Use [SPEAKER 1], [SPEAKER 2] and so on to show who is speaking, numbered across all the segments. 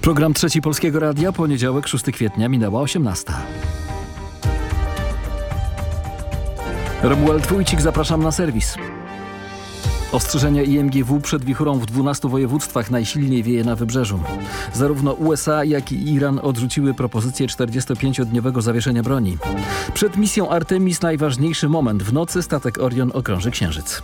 [SPEAKER 1] Program Trzeci Polskiego Radia, poniedziałek 6 kwietnia, minęła 18. Romuald Wójcik, zapraszam na serwis. Ostrzeżenia IMGW przed wichurą w 12 województwach najsilniej wieje na wybrzeżu. Zarówno USA, jak i Iran odrzuciły propozycję 45-dniowego zawieszenia broni. Przed misją Artemis najważniejszy moment. W nocy statek Orion okrąży Księżyc.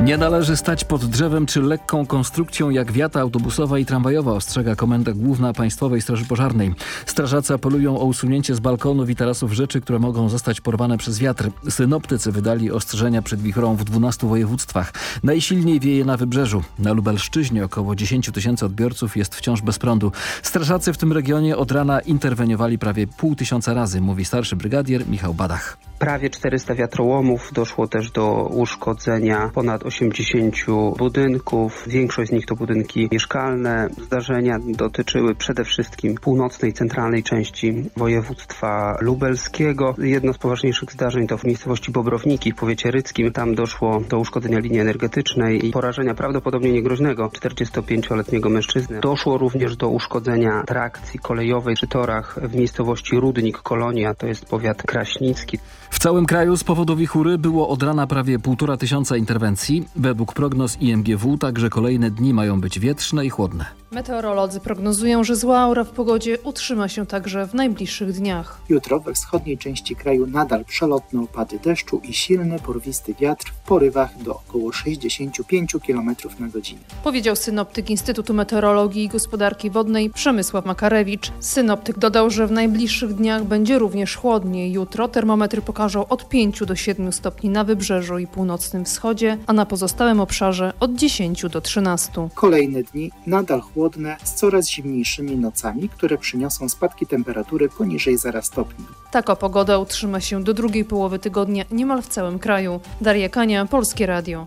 [SPEAKER 1] Nie należy stać pod drzewem czy lekką konstrukcją jak wiata autobusowa i tramwajowa, ostrzega Komenda Główna Państwowej Straży Pożarnej. Strażacy apelują o usunięcie z balkonów i tarasów rzeczy, które mogą zostać porwane przez wiatr. Synoptycy wydali ostrzeżenia przed wichrą w 12 województwach. Najsilniej wieje na wybrzeżu. Na Lubelszczyźnie około 10 tysięcy odbiorców jest wciąż bez prądu. Strażacy w tym regionie od rana interweniowali prawie pół tysiąca razy, mówi starszy brygadier Michał Badach
[SPEAKER 2] prawie 400 wiatrołomów. Doszło też do uszkodzenia ponad 80 budynków. Większość z nich to budynki mieszkalne. Zdarzenia dotyczyły przede wszystkim północnej, centralnej części województwa lubelskiego. Jedno z poważniejszych zdarzeń to w miejscowości Bobrowniki w powiecie ryckim. Tam doszło do uszkodzenia linii energetycznej i porażenia prawdopodobnie niegroźnego 45-letniego mężczyzny. Doszło również do uszkodzenia trakcji kolejowej przy torach w miejscowości Rudnik Kolonia, to jest powiat kraśnicki.
[SPEAKER 1] W całym kraju z powodu wichury było od rana prawie półtora tysiąca interwencji. Według prognoz IMGW także kolejne dni mają być wietrzne i chłodne.
[SPEAKER 3] Meteorolodzy prognozują, że zła aura w pogodzie utrzyma się także w najbliższych dniach.
[SPEAKER 4] Jutro we wschodniej części kraju nadal przelotne opady deszczu i silny, porwisty wiatr w porywach do około 65 km na godzinę.
[SPEAKER 3] Powiedział synoptyk Instytutu Meteorologii i Gospodarki Wodnej Przemysław Makarewicz. Synoptyk dodał, że w najbliższych dniach będzie również chłodniej. Jutro termometry pokażą od 5 do 7 stopni na wybrzeżu i północnym wschodzie, a na pozostałym obszarze od 10 do 13.
[SPEAKER 4] Kolejne dni nadal chłodne chłodne z coraz zimniejszymi nocami, które przyniosą spadki temperatury poniżej 0 stopni.
[SPEAKER 3] Taka pogoda utrzyma się do drugiej połowy tygodnia niemal w całym kraju. Daria Kania, Polskie Radio.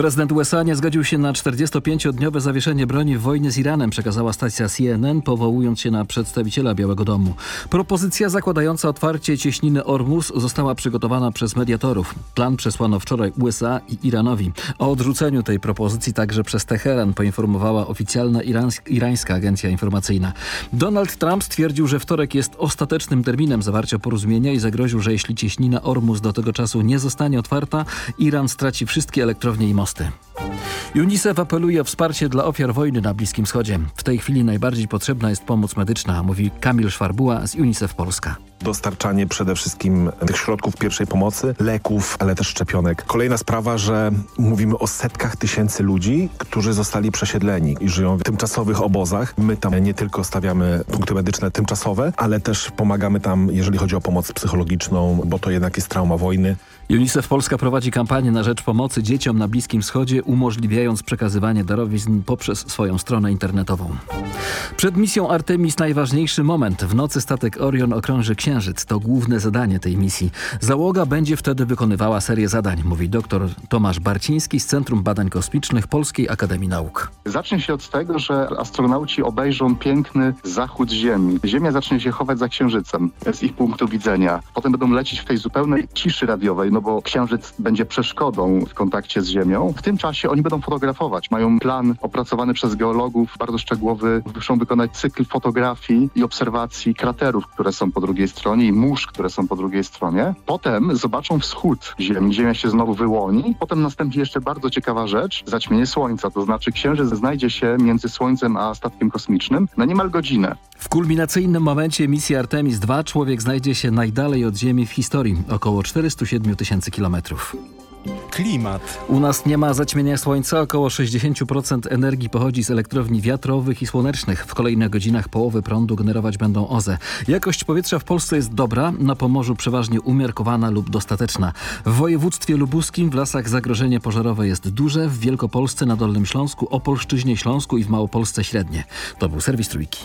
[SPEAKER 1] Prezydent USA nie zgodził się na 45-dniowe zawieszenie broni w wojnie z Iranem, przekazała stacja CNN, powołując się na przedstawiciela Białego Domu. Propozycja zakładająca otwarcie cieśniny Ormus została przygotowana przez mediatorów. Plan przesłano wczoraj USA i Iranowi. O odrzuceniu tej propozycji także przez Teheran poinformowała oficjalna irańska agencja informacyjna. Donald Trump stwierdził, że wtorek jest ostatecznym terminem zawarcia porozumienia i zagroził, że jeśli cieśnina Ormus do tego czasu nie zostanie otwarta, Iran straci wszystkie elektrownie i mosty. UNICEF apeluje o wsparcie dla ofiar wojny na Bliskim Wschodzie. W tej chwili najbardziej potrzebna jest pomoc medyczna, mówi Kamil Szwarbuła z UNICEF Polska
[SPEAKER 5] dostarczanie przede wszystkim tych środków pierwszej pomocy, leków, ale też szczepionek. Kolejna sprawa, że mówimy o setkach tysięcy ludzi, którzy zostali przesiedleni i żyją w tymczasowych obozach. My tam nie tylko stawiamy punkty medyczne tymczasowe, ale też pomagamy tam, jeżeli chodzi o pomoc psychologiczną, bo to jednak jest trauma wojny.
[SPEAKER 1] UNICEF Polska prowadzi kampanię na rzecz pomocy dzieciom na Bliskim Wschodzie, umożliwiając przekazywanie darowizn poprzez swoją stronę internetową. Przed misją Artemis najważniejszy moment. W nocy statek Orion okrąży Księżyc. To główne zadanie tej misji. Załoga będzie wtedy wykonywała serię zadań, mówi dr Tomasz Barciński z Centrum Badań Kosmicznych Polskiej Akademii Nauk.
[SPEAKER 6] Zacznie się od tego, że astronauci obejrzą piękny zachód Ziemi. Ziemia zacznie się chować za Księżycem z ich punktu widzenia. Potem będą lecieć w tej zupełnej ciszy radiowej, no no bo Księżyc będzie przeszkodą w kontakcie z Ziemią. W tym czasie oni będą fotografować. Mają plan opracowany przez geologów, bardzo szczegółowy. Muszą wykonać cykl fotografii i obserwacji kraterów, które są po drugiej stronie i mórz, które są po drugiej stronie. Potem zobaczą wschód Ziemi. Ziemia się znowu wyłoni. Potem nastąpi jeszcze bardzo ciekawa rzecz, zaćmienie Słońca, to znaczy Księżyc znajdzie się między Słońcem a statkiem kosmicznym na niemal godzinę.
[SPEAKER 1] W kulminacyjnym momencie misji Artemis II człowiek znajdzie się najdalej od Ziemi w historii, około 407 tysięcy kilometrów. Klimat. U nas nie ma zaćmienia słońca. Około 60% energii pochodzi z elektrowni wiatrowych i słonecznych. W kolejnych godzinach połowy prądu generować będą OZE. Jakość powietrza w Polsce jest dobra, na Pomorzu przeważnie umiarkowana lub dostateczna. W województwie lubuskim w lasach zagrożenie pożarowe jest duże, w Wielkopolsce, na Dolnym Śląsku, Opolszczyźnie, Śląsku i w Małopolsce średnie. To był serwis Trójki.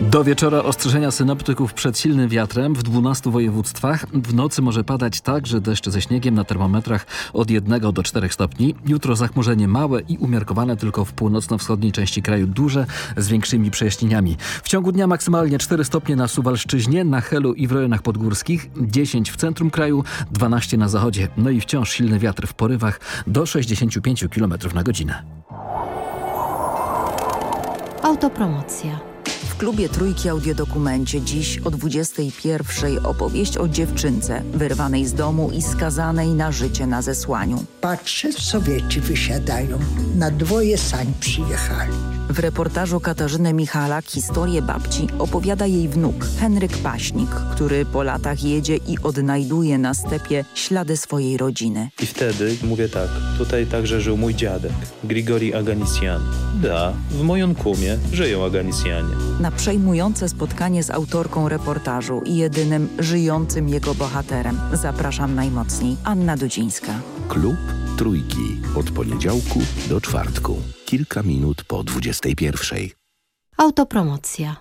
[SPEAKER 1] Do wieczora ostrzeżenia synoptyków przed silnym wiatrem w 12 województwach. W nocy może padać także deszcz ze śniegiem na termometrach od 1 do 4 stopni. Jutro zachmurzenie małe i umiarkowane tylko w północno-wschodniej części kraju duże z większymi przejaśnieniami. W ciągu dnia maksymalnie 4 stopnie na Suwalszczyźnie, na Helu i w rejonach podgórskich, 10 w centrum kraju, 12 na zachodzie. No i wciąż silny wiatr w porywach do 65 km na godzinę.
[SPEAKER 7] Autopromocja.
[SPEAKER 8] W klubie Trójki Audiodokumencie dziś o 21 opowieść o dziewczynce wyrwanej z domu i skazanej na życie na zesłaniu.
[SPEAKER 9] Patrzę, Sowieci wysiadają. Na dwoje sań przyjechali.
[SPEAKER 8] W reportażu Katarzyny Michalak historię babci opowiada jej wnuk Henryk Paśnik, który po latach jedzie i odnajduje na stepie ślady swojej rodziny.
[SPEAKER 10] I wtedy mówię tak, tutaj także żył mój dziadek, Grigori Aganisian. Da, w moją kumie żyją Aganisjanie.
[SPEAKER 8] Na przejmujące spotkanie z autorką reportażu i jedynym żyjącym jego bohaterem zapraszam najmocniej Anna Dudzińska.
[SPEAKER 11] Klub Trójki. Od poniedziałku do czwartku. Kilka minut po 21.
[SPEAKER 7] Autopromocja.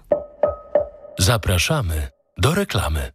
[SPEAKER 12] Zapraszamy do reklamy.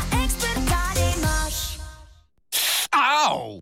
[SPEAKER 12] Ow!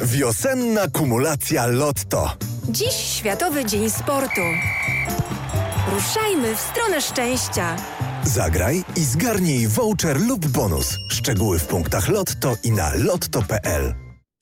[SPEAKER 13] Wiosenna kumulacja Lotto.
[SPEAKER 14] Dziś Światowy Dzień Sportu. Ruszajmy w stronę szczęścia.
[SPEAKER 13] Zagraj i zgarnij voucher lub bonus. Szczegóły w punktach Lotto i na lotto.pl.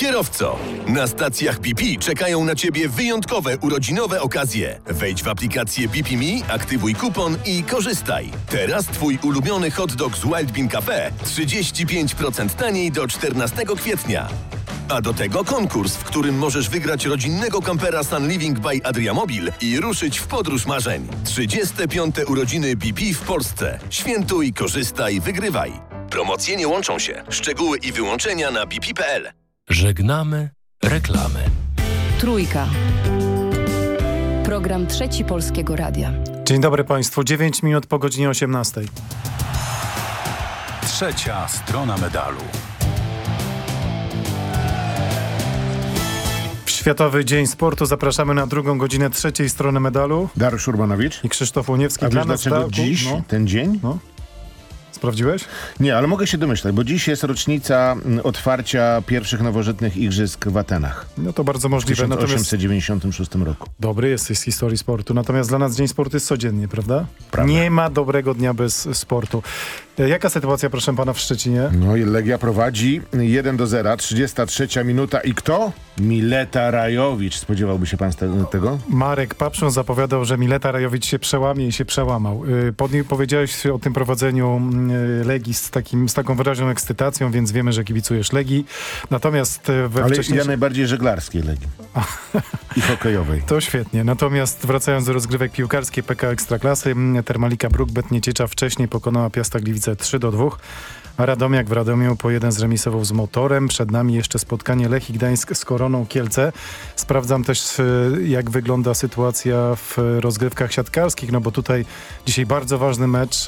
[SPEAKER 12] Kierowco, na stacjach BP czekają na Ciebie wyjątkowe urodzinowe okazje. Wejdź w aplikację BP Me, aktywuj kupon i korzystaj. Teraz Twój ulubiony hot dog z Wild Bean Cafe 35% taniej do 14 kwietnia. A do tego konkurs, w którym możesz wygrać rodzinnego kampera Sun Living by Adriamobil i ruszyć w podróż marzeń. 35. urodziny BP w Polsce. Świętuj, korzystaj, wygrywaj. Promocje nie łączą się. Szczegóły i wyłączenia na bp.pl.
[SPEAKER 15] Żegnamy reklamy.
[SPEAKER 16] Trójka. Program Trzeci Polskiego Radia.
[SPEAKER 17] Dzień dobry Państwu, 9 minut po godzinie 18.
[SPEAKER 18] Trzecia strona medalu.
[SPEAKER 17] W Światowy Dzień Sportu zapraszamy na drugą godzinę trzeciej strony medalu.
[SPEAKER 19] Dariusz Urbanowicz
[SPEAKER 17] i Krzysztof Łoniewski.
[SPEAKER 19] A
[SPEAKER 17] Dla nas
[SPEAKER 19] dlaczego
[SPEAKER 17] tak,
[SPEAKER 19] dziś,
[SPEAKER 17] no.
[SPEAKER 19] ten dzień?
[SPEAKER 17] No. Sprawdziłeś?
[SPEAKER 19] Nie, ale mogę się domyślać, bo dziś jest rocznica mm, otwarcia pierwszych nowożytnych igrzysk w Atenach.
[SPEAKER 17] No to bardzo
[SPEAKER 19] W
[SPEAKER 17] możliwe.
[SPEAKER 19] 1896 roku.
[SPEAKER 17] Dobry jesteś z historii sportu. Natomiast dla nas Dzień Sportu jest codziennie, prawda?
[SPEAKER 19] Prawda.
[SPEAKER 17] Nie ma dobrego dnia bez sportu. E, Jaka sytuacja, proszę pana, w Szczecinie?
[SPEAKER 19] No i Legia prowadzi 1 do 0, 33 minuta i kto? Mileta Rajowicz. Spodziewałby się pan tego?
[SPEAKER 17] Marek Papszun zapowiadał, że Mileta Rajowicz się przełamie i się przełamał. Y, Pod, powiedziałeś o tym prowadzeniu mm, Legii z, takim, z taką wyraźną ekscytacją, więc wiemy, że kibicujesz Legii. Natomiast e, we
[SPEAKER 19] Ale
[SPEAKER 17] wcześniejszym...
[SPEAKER 19] ja najbardziej żeglarskiej Legii. I hokejowej.
[SPEAKER 17] To świetnie. Natomiast wracając do rozgrywek piłkarskiej PK Ekstraklasy, Termalika Bruk Nieciecza wcześniej pokonała Piasta Gliwice 3 do 2. Radomiak w Radomiu po jeden zremisował z Motorem. Przed nami jeszcze spotkanie Lechii Gdańsk z Koroną Kielce. Sprawdzam też, e, jak wygląda sytuacja w rozgrywkach siatkarskich, no bo tutaj dzisiaj bardzo ważny mecz.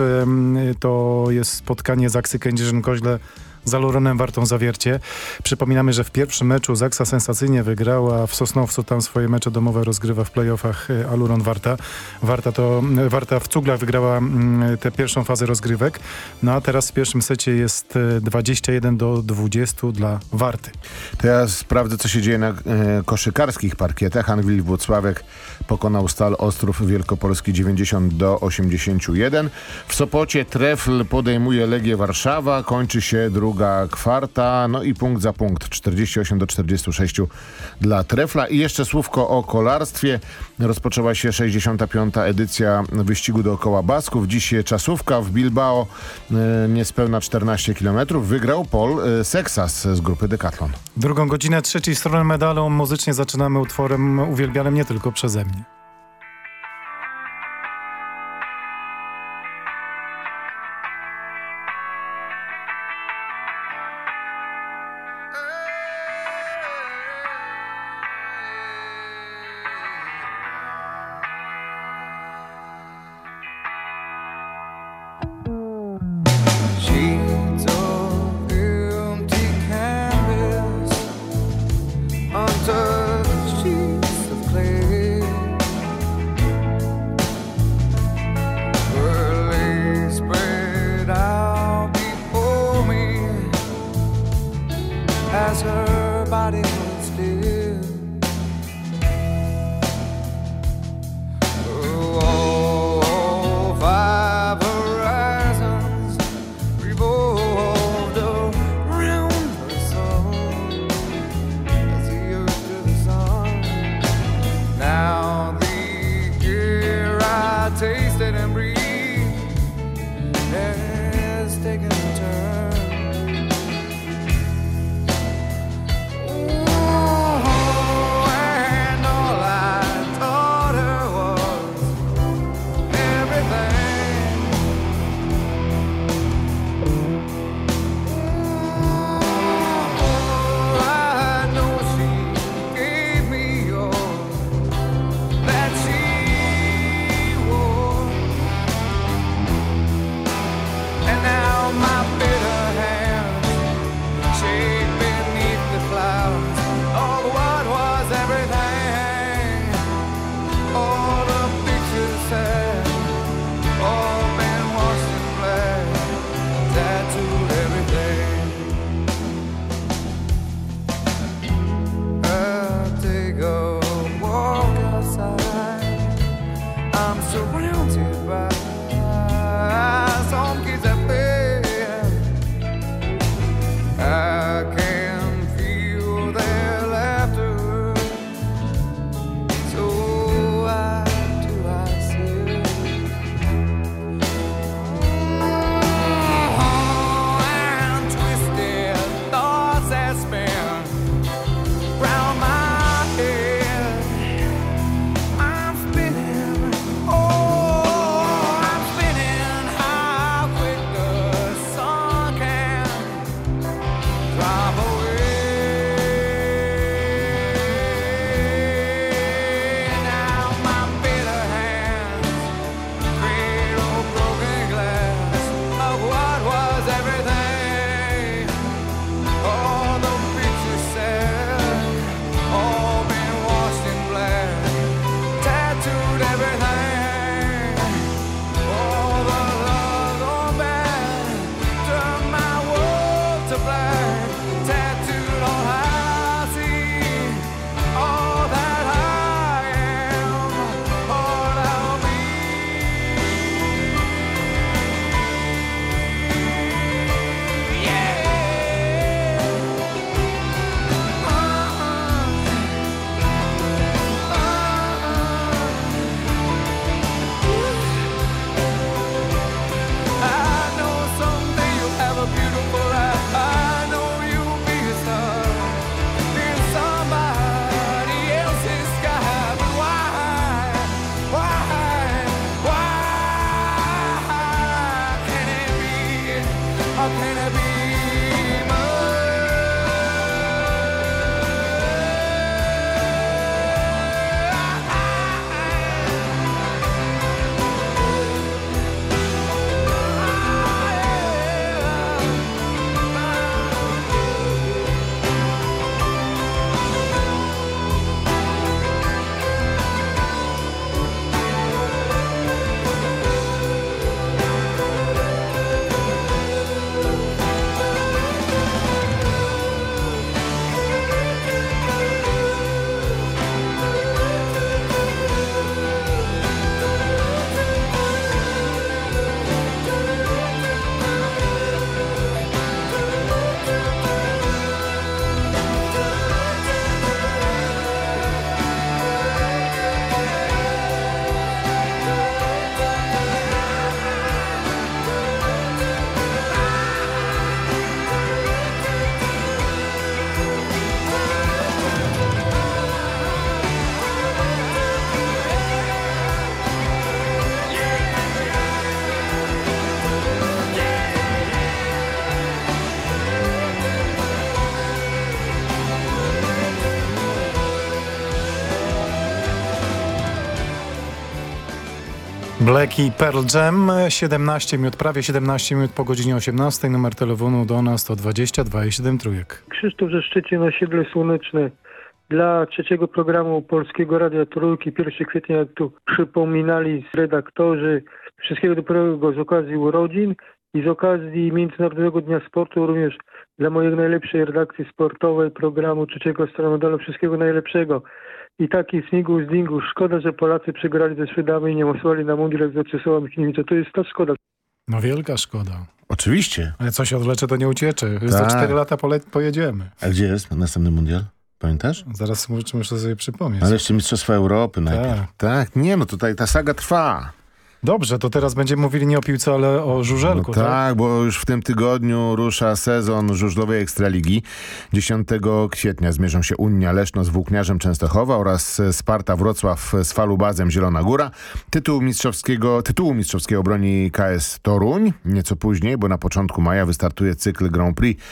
[SPEAKER 17] To jest spotkanie Zaksy Kędzierzyn-Koźle z Aluronem Wartą Zawiercie. Przypominamy, że w pierwszym meczu Zaksa sensacyjnie wygrała w Sosnowcu, tam swoje mecze domowe rozgrywa w playoffach e, Aluron Warta. Warta, to, e, Warta w Cuglach wygrała mm, tę pierwszą fazę rozgrywek, no a teraz w pierwszym secie jest e, 21 do 20 dla Warty.
[SPEAKER 19] To ja sprawdzę, co się dzieje na e, koszykarskich parkietach. Anwil Włocławek pokonał Stal Ostrów Wielkopolski 90 do 81. W Sopocie Trefl podejmuje Legię Warszawa. Kończy się druga kwarta. No i punkt za punkt. 48 do 46 dla Trefla. I jeszcze słówko o kolarstwie. Rozpoczęła się 65. edycja wyścigu dookoła Basków. Dziś czasówka w Bilbao. E, niespełna 14 km. Wygrał Paul e, Seksas z grupy Decathlon.
[SPEAKER 17] Drugą godzinę trzeciej strony medalu muzycznie zaczynamy utworem uwielbianym nie tylko przeze mnie.
[SPEAKER 20] surround Black i
[SPEAKER 17] Pearl Jam, 17 minut, prawie 17 minut po godzinie 18. Numer telefonu do nas to 20 27 trójek.
[SPEAKER 21] Krzysztof ze Szczecin, osiedle Słoneczne. Dla trzeciego programu Polskiego Radia Trójki 1 kwietnia, jak tu przypominali redaktorzy, wszystkiego dobrego z okazji urodzin i z okazji Międzynarodowego Dnia Sportu również dla mojej najlepszej redakcji sportowej programu trzeciego strony medalu wszystkiego najlepszego. I taki snigu z dingu. Szkoda, że Polacy przegrali ze Szwedami i nie głosowali na mundial jak za Czesława Michniewicza. To jest ta szkoda.
[SPEAKER 17] No wielka szkoda.
[SPEAKER 19] Oczywiście.
[SPEAKER 17] Ale co się odlecze, to nie uciecze. Za
[SPEAKER 19] Tak.
[SPEAKER 17] 4 lata pojedziemy.
[SPEAKER 19] A gdzie jest następny mundial? Pamiętasz?
[SPEAKER 17] Zaraz muszę, muszę sobie przypomnieć.
[SPEAKER 19] Ale jeszcze Mistrzostwa Europy najpierw.
[SPEAKER 17] Tak.
[SPEAKER 19] Tak, nie no tutaj ta saga trwa.
[SPEAKER 17] Dobrze, to teraz będziemy mówili nie o piłce, ale o żużelku,
[SPEAKER 19] No
[SPEAKER 17] tak?
[SPEAKER 19] tak, bo już w tym tygodniu rusza sezon żużlowej Ekstraligi. 10 kwietnia zmierzą się Unia Leszno z Włókniarzem Częstochowa oraz Sparta Wrocław z Falubazem Zielona Góra. Tytuł mistrzowskiego, tytułu mistrzowskiego broni KS Toruń. Nieco później, bo na początku maja wystartuje cykl Grand Prix.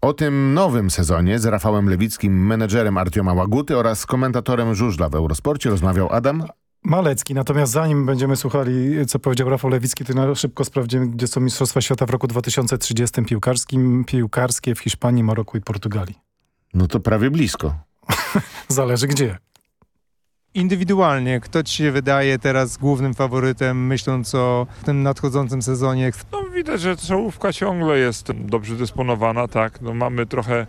[SPEAKER 19] O tym nowym sezonie z Rafałem Lewickim, menedżerem Artioma Łaguty oraz komentatorem żużla w Eurosporcie rozmawiał Adam
[SPEAKER 17] Malecki. Natomiast zanim będziemy słuchali, co powiedział Rafał Lewicki, to na szybko sprawdzimy, gdzie są Mistrzostwa Świata w roku 2030 piłkarskim, piłkarskie w Hiszpanii, Maroku i Portugalii.
[SPEAKER 19] No to prawie blisko.
[SPEAKER 17] Zależy gdzie.
[SPEAKER 22] Indywidualnie, kto ci się wydaje teraz głównym faworytem, myśląc o tym nadchodzącym sezonie?
[SPEAKER 23] No, widać, że czołówka ciągle jest dobrze dysponowana, tak. No, mamy trochę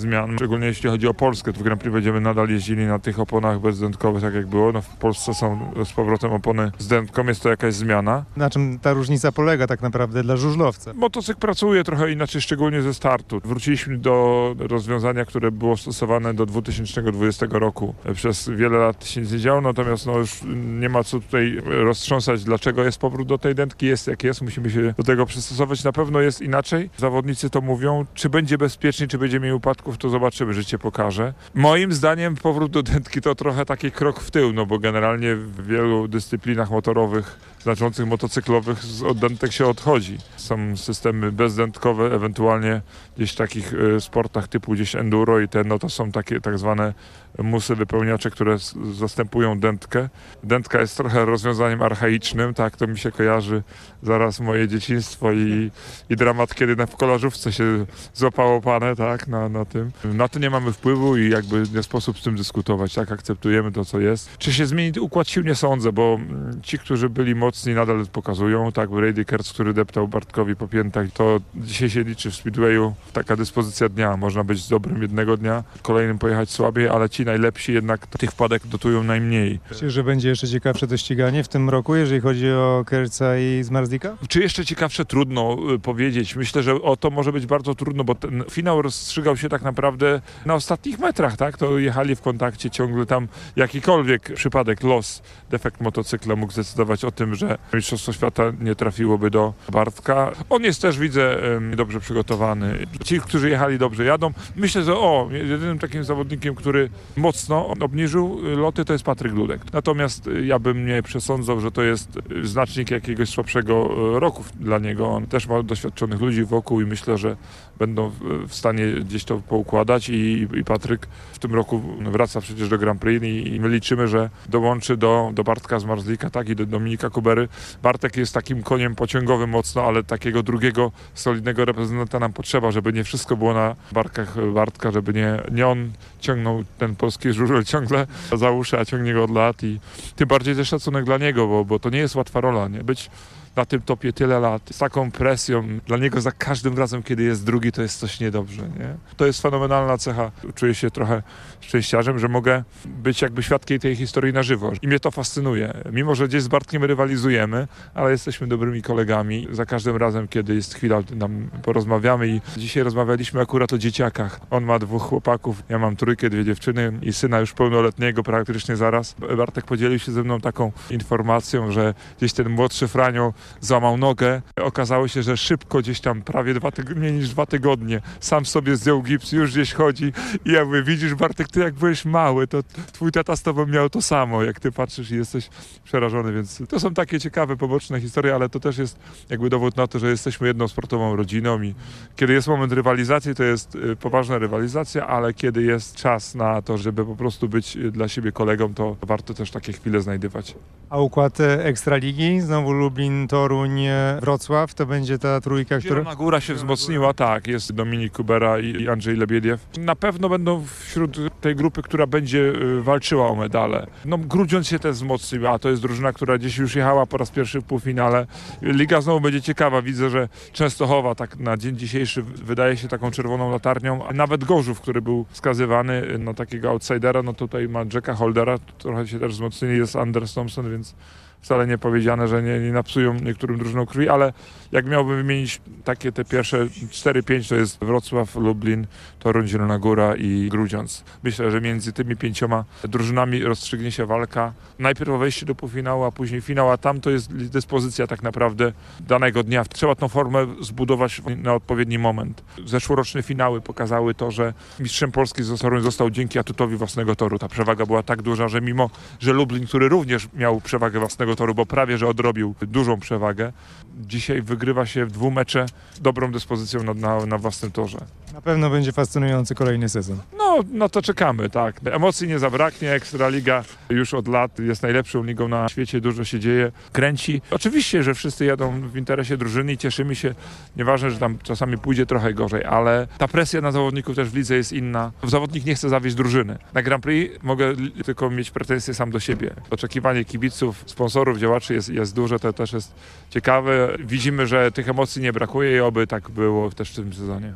[SPEAKER 23] zmian, szczególnie jeśli chodzi o Polskę. W Grand Prix będziemy nadal jeździli na tych oponach bezdętkowych, tak jak było. No, w Polsce są z powrotem opony z dętką, jest to jakaś zmiana.
[SPEAKER 22] Na czym ta różnica polega tak naprawdę dla żużlowca?
[SPEAKER 23] Motocykl pracuje trochę inaczej, szczególnie ze startu. Wróciliśmy do rozwiązania, które było stosowane do 2020 roku. Przez wiele lat się nie działo, natomiast no już nie ma co tutaj roztrząsać, dlaczego jest powrót do tej dętki, jest jak jest, musimy się do tego przystosować. Na pewno jest inaczej. Zawodnicy to mówią. Czy będzie bezpiecznie, czy będzie mniej upadków, to zobaczymy, życie pokaże. Moim zdaniem powrót do dętki to trochę taki krok w tył, no bo generalnie w wielu dyscyplinach motorowych znaczących motocyklowych z- od dętek się odchodzi. Są systemy bezdętkowe, ewentualnie gdzieś w takich e, sportach typu gdzieś enduro i te, no to są takie tak zwane musy wypełniacze, które zastępują dętkę. Dętka jest trochę rozwiązaniem archaicznym, tak, to mi się kojarzy zaraz moje dzieciństwo i, i dramat, kiedy na w kolażówce się złapało panę, tak, na, na tym. Na to nie mamy wpływu i jakby nie sposób z tym dyskutować, tak, akceptujemy to, co jest. Czy się zmieni układ sił? Nie sądzę, bo mm, ci, którzy byli mocni nadal pokazują, tak, Brady Kertz, który deptał Bartkowi po piętach, to dzisiaj się liczy w Speedwayu taka dyspozycja dnia. Można być dobrym jednego dnia, kolejnym pojechać słabiej, ale ci najlepsi jednak tych wpadek dotują najmniej.
[SPEAKER 22] Myślisz, że będzie jeszcze ciekawsze to ściganie w tym roku, jeżeli chodzi o Kerca i Zmarzlika?
[SPEAKER 23] Czy jeszcze ciekawsze? Trudno y, powiedzieć. Myślę, że o to może być bardzo trudno, bo ten finał rozstrzygał się tak naprawdę na ostatnich metrach, tak? To jechali w kontakcie ciągle tam jakikolwiek przypadek, los, defekt motocykla mógł zdecydować o tym, że Mistrzostwo Świata nie trafiłoby do Bartka. On jest też, widzę, dobrze przygotowany. Ci, którzy jechali dobrze jadą. Myślę, że o, jedynym takim zawodnikiem, który mocno obniżył y, loty, to jest Patryk Ludek. Natomiast y, ja bym nie przesądzał, że to jest y, znacznik jakiegoś słabszego roku dla niego. On też ma doświadczonych ludzi wokół i myślę, że będą w- stanie gdzieś to poukładać i, i Patryk w tym roku wraca przecież do Grand Prix i, i my liczymy, że dołączy do, do Bartka z Marzlika, tak i do Dominika Kubery. Bartek jest takim koniem pociągowym mocno, ale takiego drugiego solidnego reprezentanta nam potrzeba, żeby nie wszystko było na barkach Bartka, żeby nie, nie on ciągnął ten polski żużel ciągle za uszy, a ciągnie go od lat i tym bardziej też szacunek dla niego, bo, bo to nie jest łatwa rola, nie? Być na tym topie tyle lat, z taką presją. Dla niego za każdym razem, kiedy jest drugi, to jest coś niedobrze. Nie? To jest fenomenalna cecha. Czuję się trochę szczęściarzem, że mogę być jakby świadkiem tej historii na żywo. I mnie to fascynuje. Mimo, że gdzieś z Bartkiem rywalizujemy, ale jesteśmy dobrymi kolegami. Za każdym razem, kiedy jest chwila, nam porozmawiamy i dzisiaj rozmawialiśmy akurat o dzieciakach. On ma dwóch chłopaków, ja mam trójkę, dwie dziewczyny i syna już pełnoletniego praktycznie zaraz. Bartek podzielił się ze mną taką informacją, że gdzieś ten młodszy Franio złamał nogę. Okazało się, że szybko gdzieś tam, prawie dwa mniej niż dwa tygodnie, sam sobie zdjął gips, już gdzieś chodzi i ja mówię, widzisz Bartek, ty jak byłeś mały, to twój tata z tobą miał to samo, jak ty patrzysz i jesteś przerażony, więc to są takie ciekawe, poboczne historie, ale to też jest jakby dowód na to, że jesteśmy jedną sportową rodziną i kiedy jest moment rywalizacji, to jest y, poważna rywalizacja, ale kiedy jest czas na to, żeby po prostu być y, dla siebie kolegą, to warto też takie chwile znajdywać.
[SPEAKER 22] A układ e, Ekstraligi, znowu Lublin, Toruń, e, Wrocław, to będzie ta trójka, która...
[SPEAKER 23] Zielona Góra się wzmocniła, tak, jest Dominik Kubera i Andrzej Lebiediew. Na pewno będą wśród tej grupy, która będzie y, walczyła o medale. No Grudziądz się też wzmocnił, a to jest drużyna, która gdzieś już jechała po raz pierwszy w półfinale. Liga znowu będzie ciekawa, widzę, że Częstochowa tak na dzień dzisiejszy wydaje się taką czerwoną latarnią, a nawet Gorzów, który był wskazywany y, na takiego outsidera, no tutaj ma Jacka Holdera, trochę się też wzmocnili, jest Anders Thompson, więc wcale nie powiedziane, że nie, nie napsują niektórym drużynom krwi, ale jak miałbym wymienić takie te pierwsze 4-5, to jest Wrocław, Lublin, Toruń, Zielona Góra i Grudziądz. Myślę, że między tymi pięcioma drużynami rozstrzygnie się walka. Najpierw o wejście do półfinału, a później finał, a tam to jest dyspozycja tak naprawdę danego dnia. Trzeba tą formę zbudować na odpowiedni moment. Zeszłoroczne finały pokazały to, że mistrzem Polski Toruń został dzięki atutowi własnego toru. Ta przewaga była tak duża, że mimo, że Lublin, który również miał przewagę własnego toru, bo prawie, że odrobił dużą przewagę, dzisiaj wygrywa się w dwóch mecze dobrą dyspozycją na, na, na własnym torze.
[SPEAKER 22] Na pewno będzie fascynujący kolejny sezon.
[SPEAKER 23] No, no to czekamy, tak. Emocji nie zabraknie. Ekstraliga już od lat jest najlepszą ligą na świecie, dużo się dzieje, kręci. Oczywiście, że wszyscy jadą w interesie drużyny i cieszymy się. Nieważne, że tam czasami pójdzie trochę gorzej, ale ta presja na zawodników też w lidze jest inna. Zawodnik nie chce zawieść drużyny. Na Grand Prix mogę tylko mieć pretensje sam do siebie. Oczekiwanie kibiców, sponsorów, działaczy jest, jest duże, to też jest ciekawe. Widzimy, że tych emocji nie brakuje i oby tak było też w tym sezonie.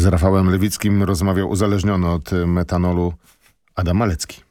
[SPEAKER 19] Z Rafałem Lewickim rozmawiał uzależniony od metanolu Adam Malecki.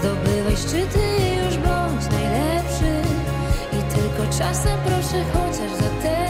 [SPEAKER 24] Zdobywaj szczyty i już bądź najlepszy. I tylko czasem proszę chociaż zatęsknij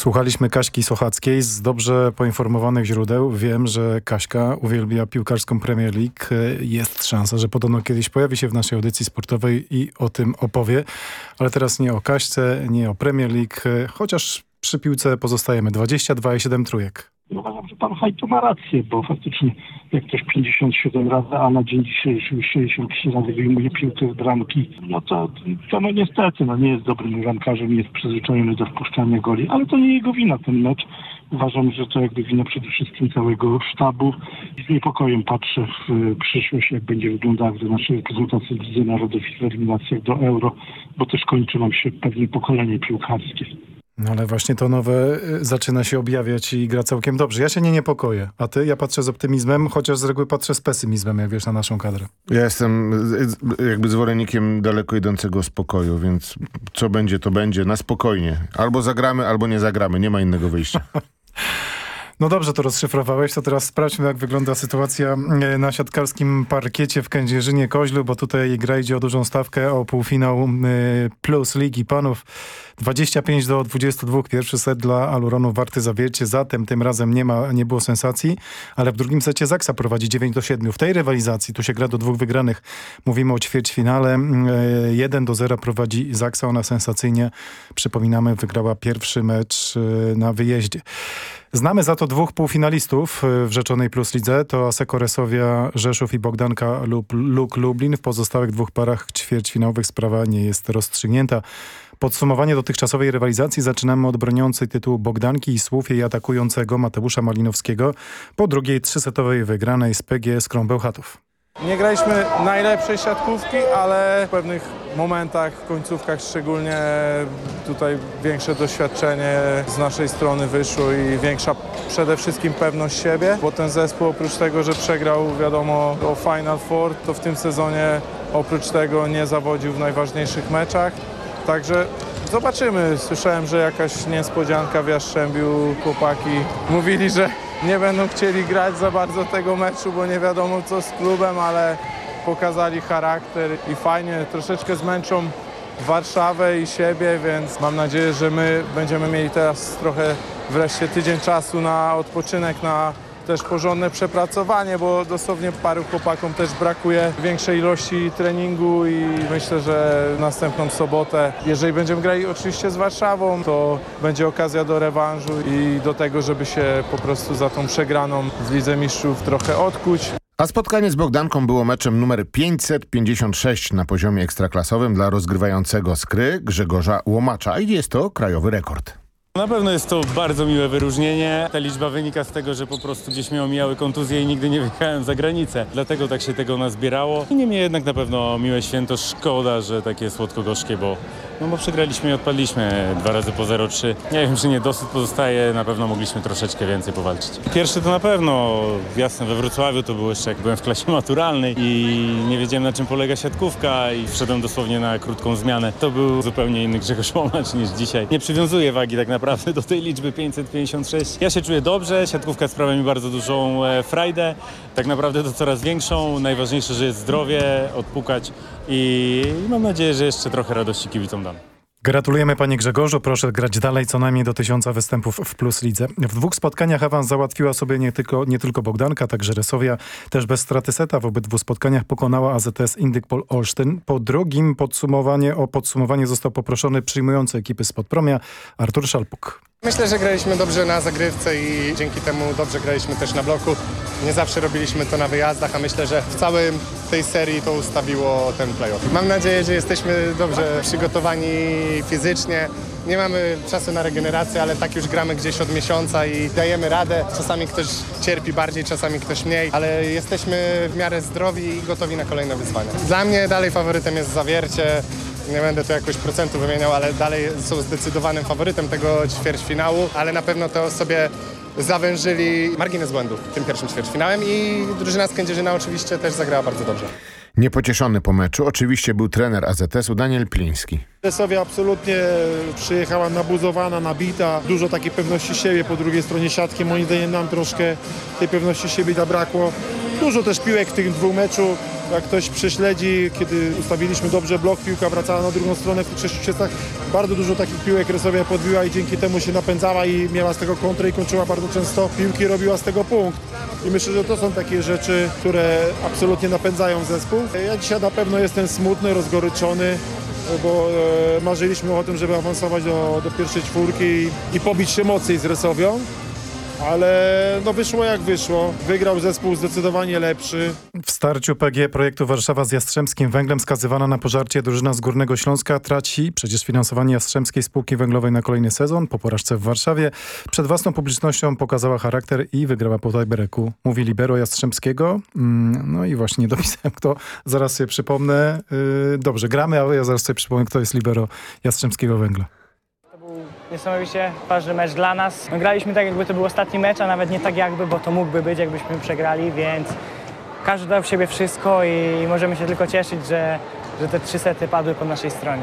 [SPEAKER 17] Słuchaliśmy Kaśki Sochackiej z dobrze poinformowanych źródeł. Wiem, że Kaśka uwielbia piłkarską Premier League. Jest szansa, że podobno kiedyś pojawi się w naszej audycji sportowej i o tym opowie. Ale teraz nie o Kaśce, nie o Premier League, chociaż przy piłce pozostajemy 22,7 trójek.
[SPEAKER 25] Uważam, że pan Hajto ma rację, bo faktycznie jak ktoś 57 razy, a na dzień dzisiejszy już 63 razy wyjmuje piłkę z bramki, no to, to no niestety no nie jest dobrym bramkarzem, jest przyzwyczajony do wpuszczania goli, ale to nie jego wina ten mecz. Uważam, że to jakby wina przede wszystkim całego sztabu. Z niepokojem patrzę w y, przyszłość, jak będzie wyglądała gdy nasza reprezentacja w Narodów i w eliminacjach do Euro, bo też kończy nam się pewnie pokolenie piłkarskie.
[SPEAKER 17] No ale właśnie to nowe y, zaczyna się objawiać i gra całkiem dobrze. Ja się nie niepokoję. A ty? Ja patrzę z optymizmem, chociaż z reguły patrzę z pesymizmem, jak wiesz, na naszą kadrę.
[SPEAKER 19] Ja jestem jakby zwolennikiem daleko idącego spokoju, więc co będzie, to będzie na spokojnie. Albo zagramy, albo nie zagramy. Nie ma innego wyjścia.
[SPEAKER 17] No dobrze to rozszyfrowałeś, to teraz sprawdźmy jak wygląda sytuacja e, na siatkarskim parkiecie w Kędzierzynie Koźlu, bo tutaj gra idzie o dużą stawkę, o półfinał e, plus Ligi Panów. 25 do 22, pierwszy set dla Aluronu warty zawiercie, zatem tym razem nie ma, nie było sensacji, ale w drugim secie Zaksa prowadzi 9 do 7. W tej rywalizacji, tu się gra do dwóch wygranych, mówimy o ćwierćfinale, e, 1 do 0 prowadzi Zaksa, ona sensacyjnie, przypominamy, wygrała pierwszy mecz e, na wyjeździe. Znamy za to dwóch półfinalistów y, w Rzeczonej Plus Lidze. To Aseko Rzeszów i Bogdanka lub Luk Lublin. W pozostałych dwóch parach ćwierćfinałowych sprawa nie jest rozstrzygnięta. Podsumowanie dotychczasowej rywalizacji zaczynamy od broniącej tytułu Bogdanki i słów jej atakującego Mateusza Malinowskiego po drugiej trzysetowej wygranej z PGS Krąbełchatów.
[SPEAKER 26] Nie graliśmy najlepszej siatkówki, ale w pewnych momentach, końcówkach szczególnie tutaj większe doświadczenie z naszej strony wyszło i większa przede wszystkim pewność siebie, bo ten zespół oprócz tego, że przegrał wiadomo o Final Four, to w tym sezonie oprócz tego nie zawodził w najważniejszych meczach. Także zobaczymy. Słyszałem, że jakaś niespodzianka w Jastrzębiu. Chłopaki mówili, że nie będą chcieli grać za bardzo tego meczu, bo nie wiadomo co z klubem, ale pokazali charakter i fajnie, troszeczkę zmęczą Warszawę i siebie, więc mam nadzieję, że my będziemy mieli teraz trochę wreszcie tydzień czasu na odpoczynek, na też porządne przepracowanie, bo dosłownie paru chłopakom też brakuje większej ilości treningu i myślę, że następną sobotę, jeżeli będziemy grali oczywiście z Warszawą, to będzie okazja do rewanżu i do tego, żeby się po prostu za tą przegraną w Lidze Mistrzów trochę odkuć.
[SPEAKER 19] A spotkanie z Bogdanką było meczem numer 556 na poziomie ekstraklasowym dla rozgrywającego skry Grzegorza Łomacza i jest to krajowy rekord.
[SPEAKER 27] Na pewno jest to bardzo miłe wyróżnienie. Ta liczba wynika z tego, że po prostu gdzieś mnie omijały kontuzje i nigdy nie wyjechałem za granicę. Dlatego tak się tego nazbierało. Niemniej jednak na pewno miłe święto. Szkoda, że takie słodko-gorzkie, bo, no bo przegraliśmy i odpadliśmy dwa razy po 0-3. Nie wiem, czy niedosyt pozostaje. Na pewno mogliśmy troszeczkę więcej powalczyć. Pierwszy to na pewno, jasne, we Wrocławiu to było jeszcze jak byłem w klasie maturalnej i nie wiedziałem na czym polega siatkówka i wszedłem dosłownie na krótką zmianę. To był zupełnie inny Grzegorz Łomacz niż dzisiaj. Nie przywiązuję wagi tak naprawdę do tej liczby 556. Ja się czuję dobrze, siatkówka sprawia mi bardzo dużą e, frajdę, tak naprawdę to coraz większą. Najważniejsze, że jest zdrowie, odpukać i mam nadzieję, że jeszcze trochę radości kibicom dam.
[SPEAKER 17] Gratulujemy panie Grzegorzu, proszę grać dalej co najmniej do tysiąca występów w Plus Lidze. W dwóch spotkaniach awans załatwiła sobie nie tylko, nie tylko Bogdanka, także Resowia też bez straty seta w obydwu spotkaniach pokonała AZS Indykpol Olsztyn. Po drugim podsumowanie, o podsumowanie został poproszony przyjmujący ekipy z Podpromia Artur Szalpuk.
[SPEAKER 28] Myślę, że graliśmy dobrze na zagrywce i dzięki temu dobrze graliśmy też na bloku. Nie zawsze robiliśmy to na wyjazdach, a myślę, że w całej tej serii to ustawiło ten playoff. Mam nadzieję, że jesteśmy dobrze przygotowani fizycznie. Nie mamy czasu na regenerację, ale tak już gramy gdzieś od miesiąca i dajemy radę. Czasami ktoś cierpi bardziej, czasami ktoś mniej, ale jesteśmy w miarę zdrowi i gotowi na kolejne wyzwania. Dla mnie dalej faworytem jest Zawiercie. Nie będę tu jakoś procentu wymieniał, ale dalej są zdecydowanym faworytem tego ćwierćfinału, ale na pewno to sobie zawężyli margines błędów tym pierwszym ćwierćfinałem i drużyna z Kędzierzyna oczywiście też zagrała bardzo dobrze.
[SPEAKER 19] Niepocieszony po meczu oczywiście był trener AZS-u Daniel Pliński.
[SPEAKER 29] Resowia absolutnie przyjechała nabuzowana, nabita, dużo takiej pewności siebie po drugiej stronie siatki. Moim zdaniem nam troszkę tej pewności siebie zabrakło. Dużo też piłek w tym dwóch meczu. Jak ktoś prześledzi, kiedy ustawiliśmy dobrze blok, piłka wracała na drugą stronę w tych sześciu świecach. Bardzo dużo takich piłek Resowia podbiła i dzięki temu się napędzała i miała z tego kontrę i kończyła bardzo często piłki, robiła z tego punkt. I myślę, że to są takie rzeczy, które absolutnie napędzają zespół. Ja dzisiaj na pewno jestem smutny, rozgoryczony, bo e, marzyliśmy o tym, żeby awansować do, do pierwszej czwórki i, i pobić się mocniej z Resowią. Ale no wyszło jak wyszło. Wygrał zespół zdecydowanie lepszy.
[SPEAKER 17] W starciu PG projektu Warszawa z Jastrzębskim Węglem skazywana na pożarcie drużyna z Górnego Śląska traci przecież finansowanie Jastrzębskiej Spółki Węglowej na kolejny sezon po porażce w Warszawie. Przed własną publicznością pokazała charakter i wygrała po tiebreaku. Mówi libero Jastrzębskiego. Mm, No i właśnie nie dopisałem kto. Zaraz sobie przypomnę. Yy, Dobrze, gramy, ale ja zaraz sobie przypomnę kto jest libero Jastrzębskiego Węgla.
[SPEAKER 30] Niesamowicie ważny mecz dla nas. No, graliśmy tak, jakby to był ostatni mecz, a nawet nie tak jakby, bo to mógłby być, jakbyśmy przegrali, więc każdy dał w siebie wszystko i możemy się tylko cieszyć, że, że te trzy sety padły po naszej stronie.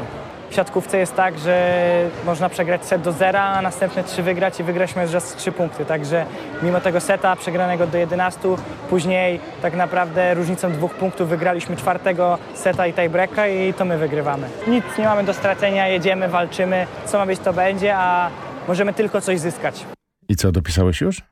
[SPEAKER 30] W siatkówce jest tak, że można przegrać set do zera, a następne trzy wygrać i wygrać mecz za trzy punkty. Także mimo tego seta przegranego do 11, później tak naprawdę różnicą dwóch punktów wygraliśmy czwartego seta i tiebreaka i to my wygrywamy. Nic nie mamy do stracenia, jedziemy, walczymy, co ma być to będzie, a możemy tylko coś zyskać.
[SPEAKER 19] I co, dopisałeś już?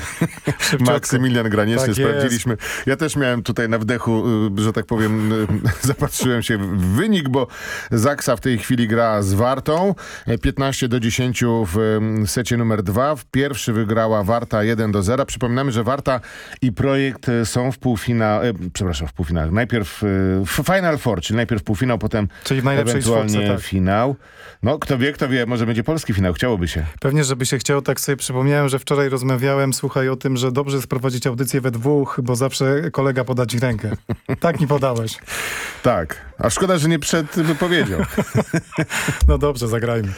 [SPEAKER 19] Maksymilian Granieczny,
[SPEAKER 17] Tak
[SPEAKER 19] sprawdziliśmy. Ja też miałem tutaj na wdechu, y, że tak powiem, y, zapatrzyłem się w wynik, bo Zaksa w tej chwili gra z Wartą. E, 15 do 10 w secie numer 2. W pierwszy wygrała Warta 1 do 0. Przypominamy, że Warta i Projekt y, są w półfinale, przepraszam, w półfinale. Najpierw w Final Four, czyli najpierw półfinał, potem
[SPEAKER 17] Czyli w najlepszej
[SPEAKER 19] ewentualnie
[SPEAKER 17] czwórce, tak.
[SPEAKER 19] finał. No, kto wie, kto wie, może będzie polski finał, chciałoby się.
[SPEAKER 17] Pewnie, żeby się chciał, tak sobie przypomniałem, że wczoraj rozmawiałem, słuchaj, o tym, że dobrze jest prowadzić audycję we dwóch, bo zawsze kolega poda ci rękę. Tak mi podałeś.
[SPEAKER 19] Tak, a szkoda, że nie przed wypowiedzią.
[SPEAKER 17] No dobrze, zagrajmy.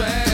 [SPEAKER 20] trash.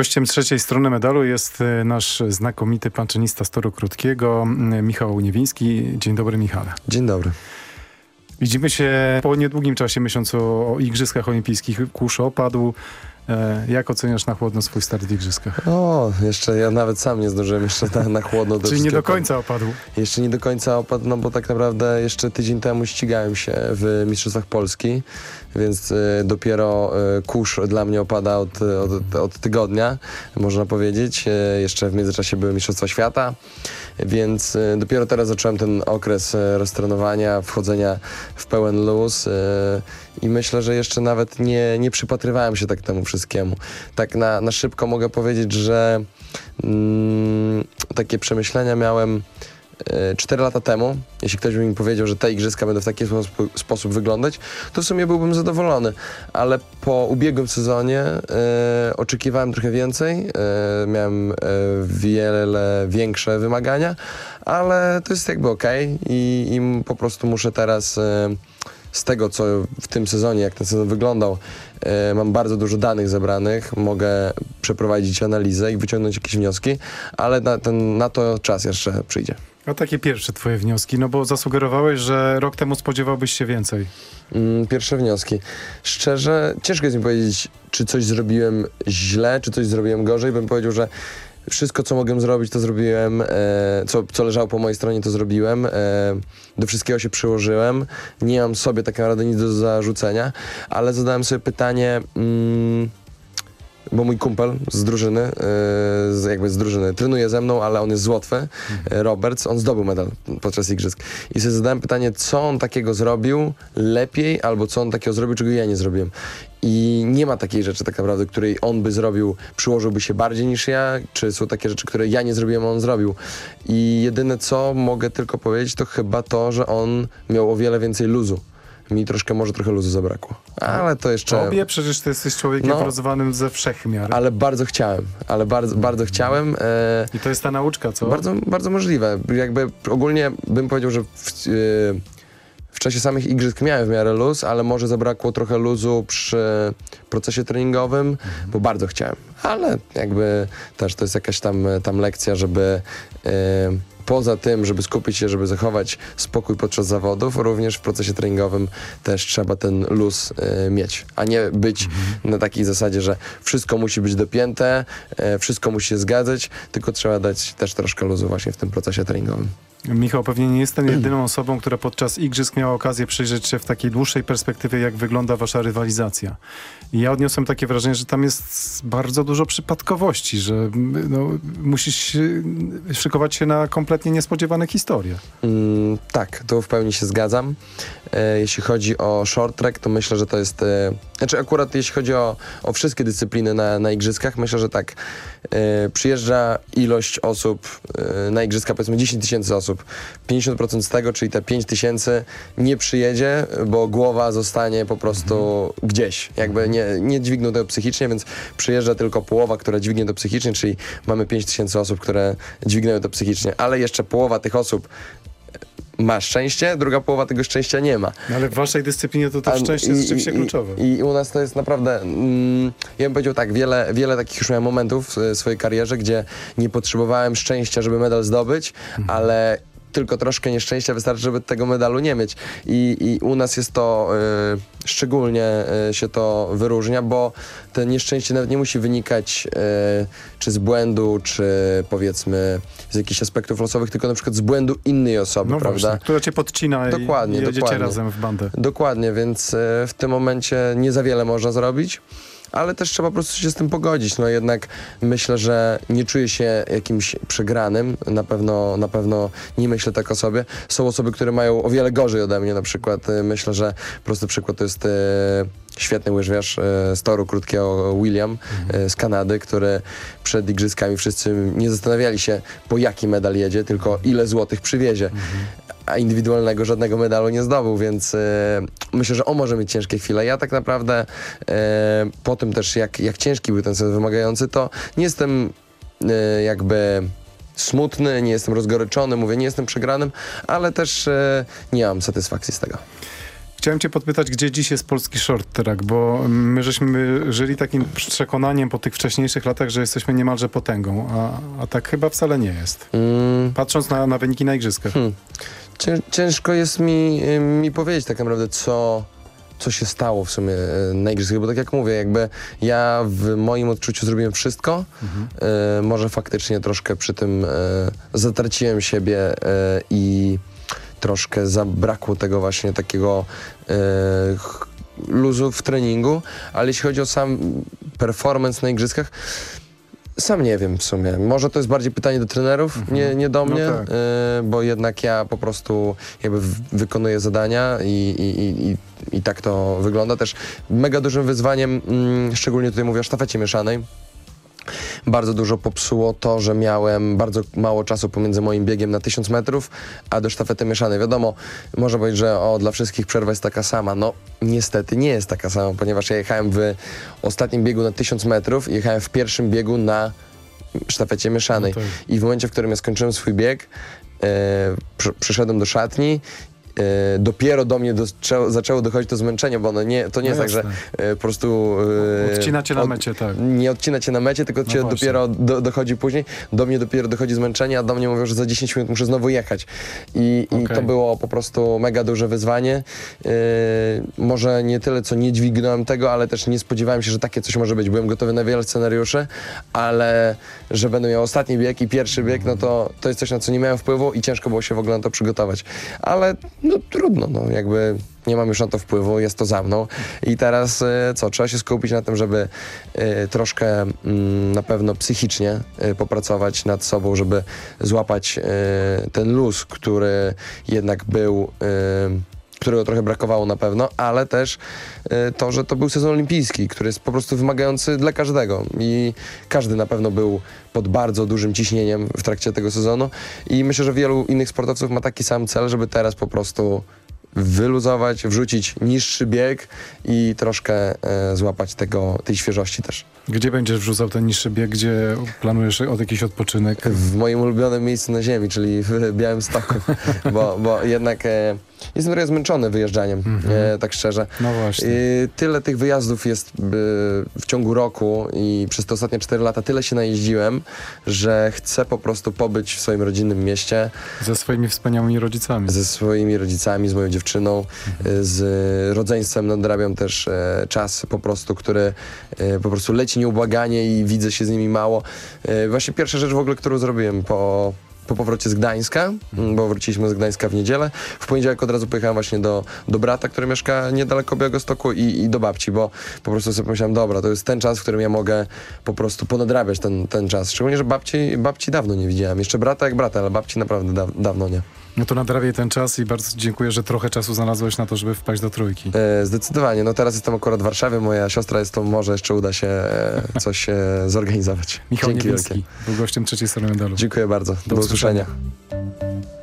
[SPEAKER 17] Gościem trzeciej strony medalu jest e, nasz znakomity panczynista z toru krótkiego, Michał Niewiński. Dzień dobry, Michale.
[SPEAKER 31] Dzień dobry.
[SPEAKER 17] Widzimy się po niedługim czasie, myśląc o, Igrzyskach Olimpijskich. Kurz opadł. E, jak oceniasz na chłodno swój start w Igrzyskach?
[SPEAKER 31] O, jeszcze ja nawet sam nie zdążyłem jeszcze na, na chłodno. do
[SPEAKER 17] Czyli nie do końca opadł.
[SPEAKER 31] Jeszcze nie do końca opadł, no bo tak naprawdę jeszcze tydzień temu ścigałem się w Mistrzostwach Polski, więc y, dopiero y, kurz dla mnie opada od, od, od tygodnia, można powiedzieć. Y, jeszcze w międzyczasie były Mistrzostwa Świata, więc y, dopiero teraz zacząłem ten okres y, roztrenowania, wchodzenia w pełen luz i myślę, że jeszcze nawet nie, nie przypatrywałem się tak temu wszystkiemu. Tak na, na szybko mogę powiedzieć, że mm, takie przemyślenia miałem 4 lata temu, jeśli ktoś by mi powiedział, że te igrzyska będą w taki sposób, sposób wyglądać, to w sumie byłbym zadowolony. Ale po ubiegłym sezonie e, oczekiwałem trochę więcej, e, miałem e, wiele większe wymagania, ale to jest jakby okej i, i po prostu muszę teraz e, z tego, co w tym sezonie, jak ten sezon wyglądał, e, mam bardzo dużo danych zebranych, mogę przeprowadzić analizę i wyciągnąć jakieś wnioski, ale na, ten, na to czas jeszcze przyjdzie.
[SPEAKER 17] A takie pierwsze twoje wnioski, no bo zasugerowałeś, że rok temu spodziewałbyś się więcej.
[SPEAKER 31] Mm, pierwsze wnioski. Szczerze, ciężko jest mi powiedzieć, czy coś zrobiłem źle, czy coś zrobiłem gorzej. Bym powiedział, że wszystko, co mogłem zrobić, to zrobiłem. E, co, co leżało po mojej stronie, to zrobiłem. E, do wszystkiego się przyłożyłem. Nie mam sobie tak naprawdę nic do zarzucenia, ale zadałem sobie pytanie. Mm, bo mój kumpel z drużyny, e, z, jakby z drużyny, trenuje ze mną, ale on jest z Łotwy, e, Roberts, on zdobył medal podczas igrzysk. I sobie zadałem pytanie, co on takiego zrobił lepiej, albo co on takiego zrobił, czego ja nie zrobiłem. I nie ma takiej rzeczy tak naprawdę, której on by zrobił, przyłożyłby się bardziej niż ja, czy są takie rzeczy, które ja nie zrobiłem, a on zrobił. I jedyne co mogę tylko powiedzieć, to chyba to, że on miał o wiele więcej luzu. Mi troszkę, może trochę luzu zabrakło. Ale to jeszcze...
[SPEAKER 17] Tobie przecież ty jesteś człowiekiem
[SPEAKER 31] No.
[SPEAKER 17] wyrozuwanym ze wszechmiar.
[SPEAKER 31] Ale bardzo chciałem, ale bardzo, bardzo chciałem. E,
[SPEAKER 17] I to jest ta nauczka, co?
[SPEAKER 31] Bardzo, bardzo możliwe. Jakby ogólnie bym powiedział, że w, e, w czasie samych igrzysk miałem w miarę luz, ale może zabrakło trochę luzu przy procesie treningowym, bo bardzo chciałem. Ale jakby też to jest jakaś tam, tam lekcja, żeby e, poza tym, żeby skupić się, żeby zachować spokój podczas zawodów, również w procesie treningowym też trzeba ten luz e, mieć, a nie być na takiej zasadzie, że wszystko musi być dopięte, e, wszystko musi się zgadzać, tylko trzeba dać też troszkę luzu właśnie w tym procesie treningowym.
[SPEAKER 17] Michał pewnie nie jest jedyną osobą, która podczas igrzysk miała okazję przyjrzeć się w takiej dłuższej perspektywie, jak wygląda wasza rywalizacja. I ja odniosłem takie wrażenie, że tam jest bardzo dużo przypadkowości, że no, musisz szykować się na kompletnie niespodziewane historie.
[SPEAKER 31] Mm, tak, to w pełni się zgadzam. E, jeśli chodzi o short track, to myślę, że to jest... E, znaczy akurat jeśli chodzi o, o wszystkie dyscypliny na, na igrzyskach, myślę, że tak. E, przyjeżdża ilość osób e, na igrzyska, powiedzmy 10 tysięcy osób. 50% z tego, czyli te 5 tysięcy nie przyjedzie, bo głowa zostanie po prostu gdzieś. Jakby nie, nie dźwigną tego psychicznie, więc przyjeżdża tylko połowa, która dźwignie to psychicznie, czyli mamy 5 tysięcy osób, które dźwignają to psychicznie, ale jeszcze połowa tych osób ma szczęście, druga połowa tego szczęścia nie ma.
[SPEAKER 17] No ale w waszej dyscyplinie to to
[SPEAKER 31] A,
[SPEAKER 17] szczęście jest
[SPEAKER 31] i-
[SPEAKER 17] rzeczywiście
[SPEAKER 31] i-
[SPEAKER 17] kluczowe.
[SPEAKER 31] I u nas to jest naprawdę, mm, ja bym powiedział tak, wiele, wiele takich już miałem momentów w swojej karierze, gdzie nie potrzebowałem szczęścia, żeby medal zdobyć,
[SPEAKER 17] Mhm.
[SPEAKER 31] ale tylko troszkę nieszczęścia wystarczy, żeby tego medalu nie mieć. I, i u nas jest to, y, szczególnie y, się to wyróżnia, bo to nieszczęście nawet nie musi wynikać y, czy z błędu, czy powiedzmy z jakichś aspektów losowych, tylko na przykład z błędu innej osoby,
[SPEAKER 17] No
[SPEAKER 31] prawda?
[SPEAKER 17] właśnie, która cię podcina
[SPEAKER 31] Dokładnie,
[SPEAKER 17] i jedziecie
[SPEAKER 31] dokładnie.
[SPEAKER 17] razem w bandę.
[SPEAKER 31] Dokładnie, więc e, w tym momencie nie za wiele można zrobić. Ale też trzeba po prostu się z tym pogodzić. No jednak myślę, że nie czuję się jakimś przegranym. Na pewno, na pewno nie myślę tak o sobie. Są osoby, które mają o wiele gorzej ode mnie na przykład. E, Myślę, że prosty przykład to jest e, świetny łyżwiarz e, z toru krótkiego William e, z Kanady, który przed igrzyskami wszyscy nie zastanawiali się po jaki medal jedzie, tylko ile złotych przywiezie a indywidualnego żadnego medalu nie zdobył, więc e, myślę, że on może mieć ciężkie chwile. Ja tak naprawdę e, po tym też, jak, jak ciężki był ten sezon wymagający, to nie jestem e, jakby smutny, nie jestem rozgoryczony, mówię, nie jestem przegranym, ale też nie mam satysfakcji z tego.
[SPEAKER 17] Chciałem cię podpytać, gdzie dziś jest polski short track, bo my żeśmy żyli takim przekonaniem po tych wcześniejszych latach, że jesteśmy niemalże potęgą, a, a tak chyba wcale nie jest.
[SPEAKER 31] Mm.
[SPEAKER 17] Patrząc na, na wyniki na igrzyskach.
[SPEAKER 31] Hmm. Cię, ciężko jest mi, mi powiedzieć tak naprawdę, co, co się stało w sumie y, na igrzyskach, bo tak jak mówię, jakby ja w moim odczuciu zrobiłem wszystko, y, może faktycznie troszkę przy tym y, zatraciłem siebie i troszkę zabrakło tego właśnie takiego luzu w treningu, ale jeśli chodzi o sam performance na igrzyskach, sam nie wiem w sumie. Może to jest bardziej pytanie do trenerów, nie, nie do
[SPEAKER 17] No
[SPEAKER 31] mnie,
[SPEAKER 17] tak.
[SPEAKER 31] y, bo jednak ja po prostu jakby wykonuję zadania i, i, i, i, i tak to wygląda. Też mega dużym wyzwaniem, mm, szczególnie tutaj mówię o sztafecie mieszanej, bardzo dużo popsuło to, że miałem bardzo mało czasu pomiędzy moim biegiem na 1000 metrów, a do sztafety mieszanej. Wiadomo, można powiedzieć, że o, dla wszystkich przerwa jest taka sama. No, niestety nie jest taka sama, ponieważ ja jechałem w ostatnim biegu na 1000 metrów i jechałem w pierwszym biegu na sztafecie mieszanej.
[SPEAKER 17] No tak.
[SPEAKER 31] I w momencie, w którym ja skończyłem swój bieg, przy, przyszedłem do szatni, dopiero do mnie dostrze- zaczęło dochodzić to zmęczenie, bo ono nie, to nie
[SPEAKER 17] No
[SPEAKER 31] jest tak,
[SPEAKER 17] jasne.
[SPEAKER 31] że e, po prostu... e,
[SPEAKER 17] Odcina cię na mecie, tak.
[SPEAKER 31] nie odcina cię na mecie, tylko
[SPEAKER 17] No
[SPEAKER 31] cię
[SPEAKER 17] właśnie.
[SPEAKER 31] dopiero do, dochodzi później. Do mnie dopiero dochodzi zmęczenie, a do mnie mówią, że za 10 minut muszę znowu jechać. I, i
[SPEAKER 17] Okej.
[SPEAKER 31] to było po prostu mega duże wyzwanie. Yy, może nie tyle, co nie dźwignąłem tego, ale też nie spodziewałem się, że takie coś może być. Byłem gotowy na wiele scenariuszy, ale że będę miał ostatni bieg i pierwszy bieg, no to, to jest coś, na co nie miałem wpływu i ciężko było się w ogóle na to przygotować. Ale no trudno, no jakby nie mam już na to wpływu, jest to za mną. I teraz e, co, trzeba się skupić na tym, żeby e, troszkę mm, na pewno psychicznie e, popracować nad sobą, żeby złapać ten luz, który jednak był. Którego trochę brakowało na pewno, ale też e, to, że to był sezon olimpijski, który jest po prostu wymagający dla każdego i każdy na pewno był pod bardzo dużym ciśnieniem w trakcie tego sezonu i myślę, że wielu innych sportowców ma taki sam cel, żeby teraz po prostu wyluzować, wrzucić niższy bieg i troszkę e, złapać tego, tej świeżości też.
[SPEAKER 17] Gdzie będziesz wrzucał ten niższy bieg, gdzie planujesz od jakiś odpoczynek?
[SPEAKER 31] W moim ulubionym miejscu na ziemi, czyli w Białymstoku, bo, bo jednak e, jestem trochę zmęczony wyjeżdżaniem, e, tak szczerze.
[SPEAKER 17] No właśnie.
[SPEAKER 31] I tyle tych wyjazdów jest e, w ciągu roku i przez te ostatnie 4 lata tyle się najeździłem, że chcę po prostu pobyć w swoim rodzinnym mieście.
[SPEAKER 17] Ze swoimi wspaniałymi rodzicami.
[SPEAKER 31] Ze swoimi rodzicami, z moją dziewczyną, e, z rodzeństwem nadrabiam też e, czas po prostu, który e, po prostu leci nieubłaganie i widzę się z nimi mało. E, właśnie pierwsza rzecz w ogóle, którą zrobiłem po po powrocie z Gdańska, m, bo wróciliśmy z Gdańska w niedzielę. W poniedziałek od razu pojechałem właśnie do, do brata, który mieszka niedaleko Białegostoku i, i do babci, bo po prostu sobie pomyślałem, dobra, to jest ten czas, w którym ja mogę po prostu ponadrabiać ten, ten czas. Szczególnie, że babci, babci dawno nie widziałem. Jeszcze brata jak brata, ale babci naprawdę da, dawno nie.
[SPEAKER 17] No to nadrabiaj ten czas i bardzo dziękuję, że trochę czasu znalazłeś na to, żeby wpaść do trójki.
[SPEAKER 31] E, zdecydowanie. No teraz jestem akurat w Warszawie, moja siostra jest to może jeszcze uda się e, coś zorganizować.
[SPEAKER 17] Michał
[SPEAKER 31] Dzięki
[SPEAKER 17] Niewielski
[SPEAKER 31] wielkie.
[SPEAKER 17] był gościem trzeciej strony medalu.
[SPEAKER 31] Dziękuję bardzo. Do, usłyszenia.
[SPEAKER 20] Winter,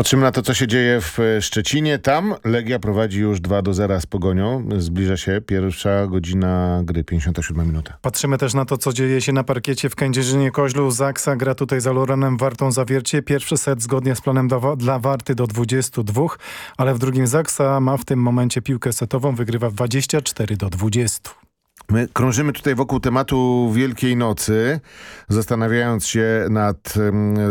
[SPEAKER 19] Patrzymy na to, co się dzieje w Szczecinie. Tam Legia prowadzi już 2 do 0 z Pogonią. Zbliża się pierwsza godzina gry, 57 minuta.
[SPEAKER 17] Patrzymy też na to, co dzieje się na parkiecie w Kędzierzynie Koźlu. Zaksa gra tutaj za Lorenem Wartą Zawiercie. Pierwszy set zgodnie z planem dla Warty do 22, ale w drugim Zaksa ma w tym momencie piłkę setową. Wygrywa 24 do 20.
[SPEAKER 19] My krążymy tutaj wokół tematu Wielkiej Nocy, zastanawiając się nad,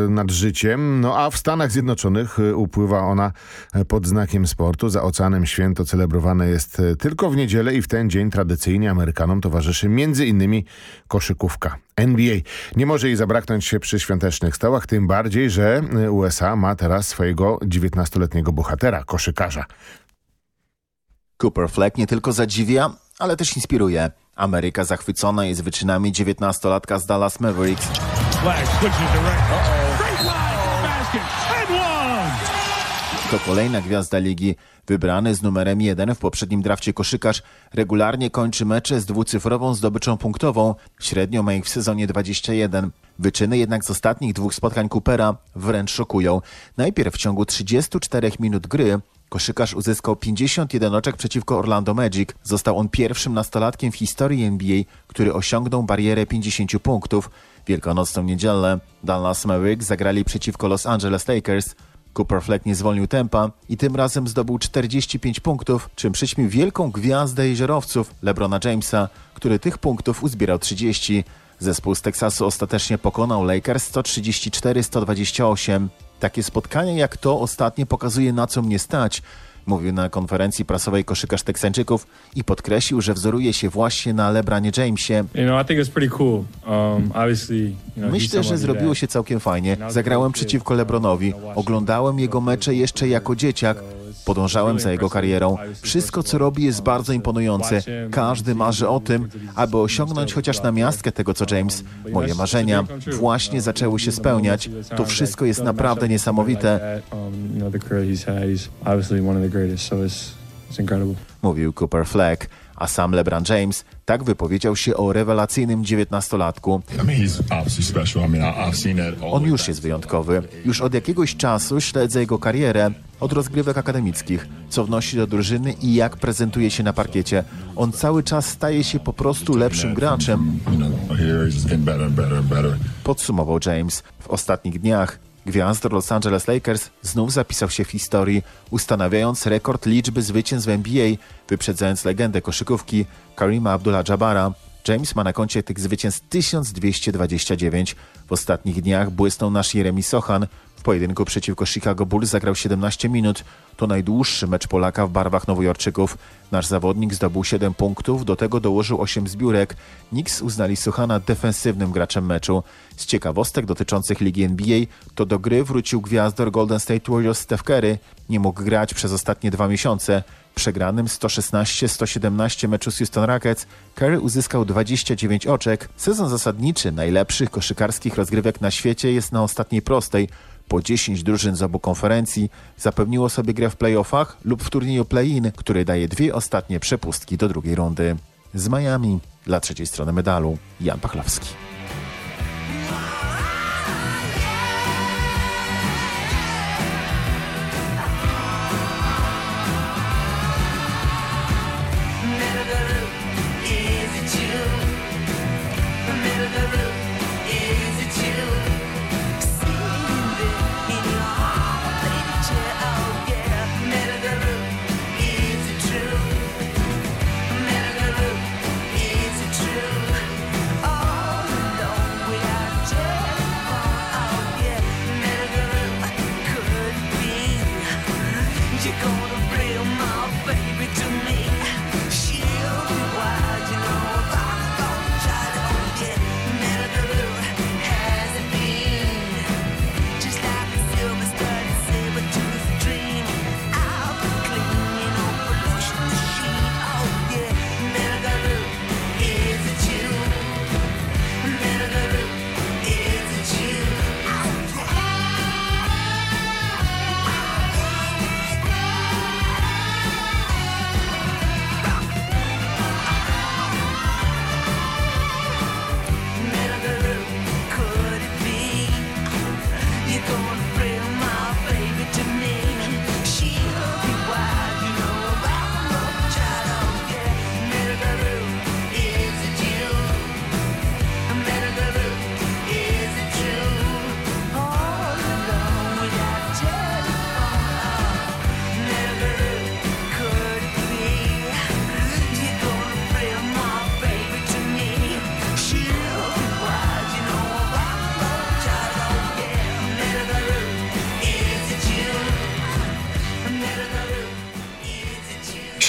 [SPEAKER 19] nad życiem. No a w Stanach Zjednoczonych y, upływa ona e, pod znakiem sportu. Za oceanem święto celebrowane jest e, tylko w niedzielę i w ten dzień tradycyjnie Amerykanom towarzyszy między innymi koszykówka. NBA. Nie może jej zabraknąć się przy świątecznych stołach, tym bardziej, że y, USA ma teraz swojego 19-letniego bohatera, koszykarza.
[SPEAKER 32] Cooper Fleck nie tylko zadziwia, ale też inspiruje. Ameryka zachwycona jest wyczynami 19-latka z Dallas Mavericks. To kolejna gwiazda ligi. Wybrany z numerem 1 w poprzednim drafcie koszykarz regularnie kończy mecze z dwucyfrową zdobyczą punktową. Średnio ma ich w sezonie 21. Wyczyny jednak z ostatnich dwóch spotkań Coopera wręcz szokują. Najpierw w ciągu 34 minut gry Koszykarz uzyskał 51 oczek przeciwko Orlando Magic. Został on pierwszym nastolatkiem w historii NBA, który osiągnął barierę 50 punktów. Wielkanocną niedzielę Dallas Mavericks zagrali przeciwko Los Angeles Lakers. Cooper Fleck nie zwolnił tempa i tym razem zdobył 45 punktów, czym przyćmił wielką gwiazdę jeziorowców LeBrona Jamesa, który tych punktów uzbierał 30. Zespół z Teksasu ostatecznie pokonał Lakers 134-128. Takie spotkanie jak to ostatnie pokazuje na co mnie stać, mówił na konferencji prasowej koszykarz Teksańczyków i podkreślił, że wzoruje się właśnie na Lebranie Jamesie. Um, Myślę, że zrobiło się całkiem fajnie. Zagrałem przeciwko Lebronowi, oglądałem jego mecze jeszcze jako dzieciak, Podążałem za jego karierą. Wszystko, co robi, jest bardzo imponujące. Każdy marzy o tym, aby osiągnąć chociaż na miastkę tego, co James. Moje marzenia właśnie zaczęły się spełniać. To wszystko jest naprawdę niesamowite. Mówił Cooper Fleck a sam LeBron James tak wypowiedział się o rewelacyjnym dziewiętnastolatku. On już jest wyjątkowy. Już od jakiegoś czasu śledzę jego karierę, od rozgrywek akademickich, co wnosi do drużyny i jak prezentuje się na parkiecie. On cały czas staje się po prostu lepszym graczem. Podsumował James. W ostatnich dniach Gwiazdor Los Angeles Lakers znów zapisał się w historii, ustanawiając rekord liczby zwycięstw w NBA, wyprzedzając legendę koszykówki Karima Abdullah-Jabara. James ma na koncie tych zwycięstw 1229. W ostatnich dniach błysnął nasz Jeremy Sochan, w pojedynku przeciwko Chicago Bulls zagrał 17 minut. To najdłuższy mecz Polaka w barwach Nowojorczyków. Nasz zawodnik zdobył 7 punktów, do tego dołożył 8 zbiórek. Knicks uznali Suchana defensywnym graczem meczu. Z ciekawostek dotyczących ligi NBA to do gry wrócił gwiazdor Golden State Warriors Steph Curry. Nie mógł grać przez ostatnie dwa miesiące. Przegranym 116-117 meczu z Houston Rockets Curry uzyskał 29 oczek. Sezon zasadniczy najlepszych koszykarskich rozgrywek na świecie jest na ostatniej prostej po 10 drużyn z obu konferencji zapewniło sobie grę w playoffach lub w turnieju play-in, który daje dwie ostatnie przepustki do drugiej rundy. Z Miami dla trzeciej strony medalu Jan Pachlowski.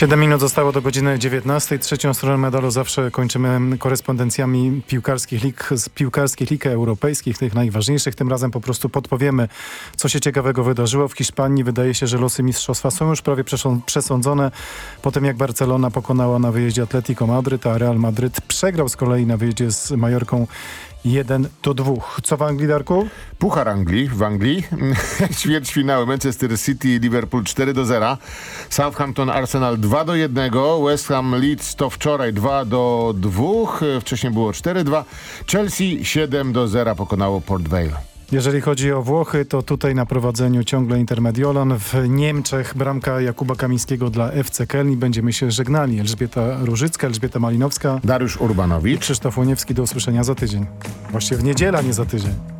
[SPEAKER 17] 7 minut zostało do godziny 19. Trzecią stronę medalu zawsze kończymy korespondencjami piłkarskich lig, z piłkarskich lig europejskich, tych najważniejszych. Tym razem po prostu podpowiemy, co się ciekawego wydarzyło. W Hiszpanii wydaje się, że losy mistrzostwa są już prawie przesądzone. Po tym jak Barcelona pokonała na wyjeździe Atletico Madryt, a Real Madryt przegrał z kolei na wyjeździe z Majorką 1 do 2. Co w Anglii, Darku?
[SPEAKER 19] Puchar Anglii w Anglii. Ćwierćfinały Manchester City Liverpool 4 do 0. Southampton Arsenal 2 do 1. West Ham Leeds to wczoraj 2 do 2. Wcześniej było 4-2. Chelsea 7 do 0 pokonało Port Vale.
[SPEAKER 17] Jeżeli chodzi o Włochy, to tutaj na prowadzeniu ciągle Intermediolan. W Niemczech bramka Jakuba Kamińskiego dla FC Kelni. Będziemy się żegnali. Elżbieta Różycka, Elżbieta Malinowska.
[SPEAKER 19] Dariusz Urbanowicz.
[SPEAKER 17] Krzysztof Łoniewski. Do usłyszenia za tydzień. Właściwie w niedziela, nie za tydzień.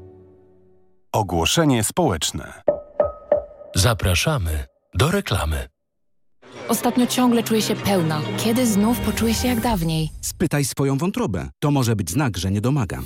[SPEAKER 18] Ogłoszenie społeczne.
[SPEAKER 15] Zapraszamy do reklamy.
[SPEAKER 33] Ostatnio ciągle czuję się pełna. Kiedy znów poczuję się jak dawniej?
[SPEAKER 34] Spytaj swoją wątrobę. To może być znak, że nie domagam.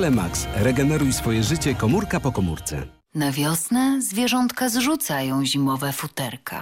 [SPEAKER 35] Max. Regeneruj swoje życie komórka po komórce.
[SPEAKER 36] Na wiosnę zwierzątka zrzucają zimowe futerka.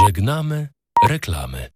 [SPEAKER 15] Żegnamy reklamy.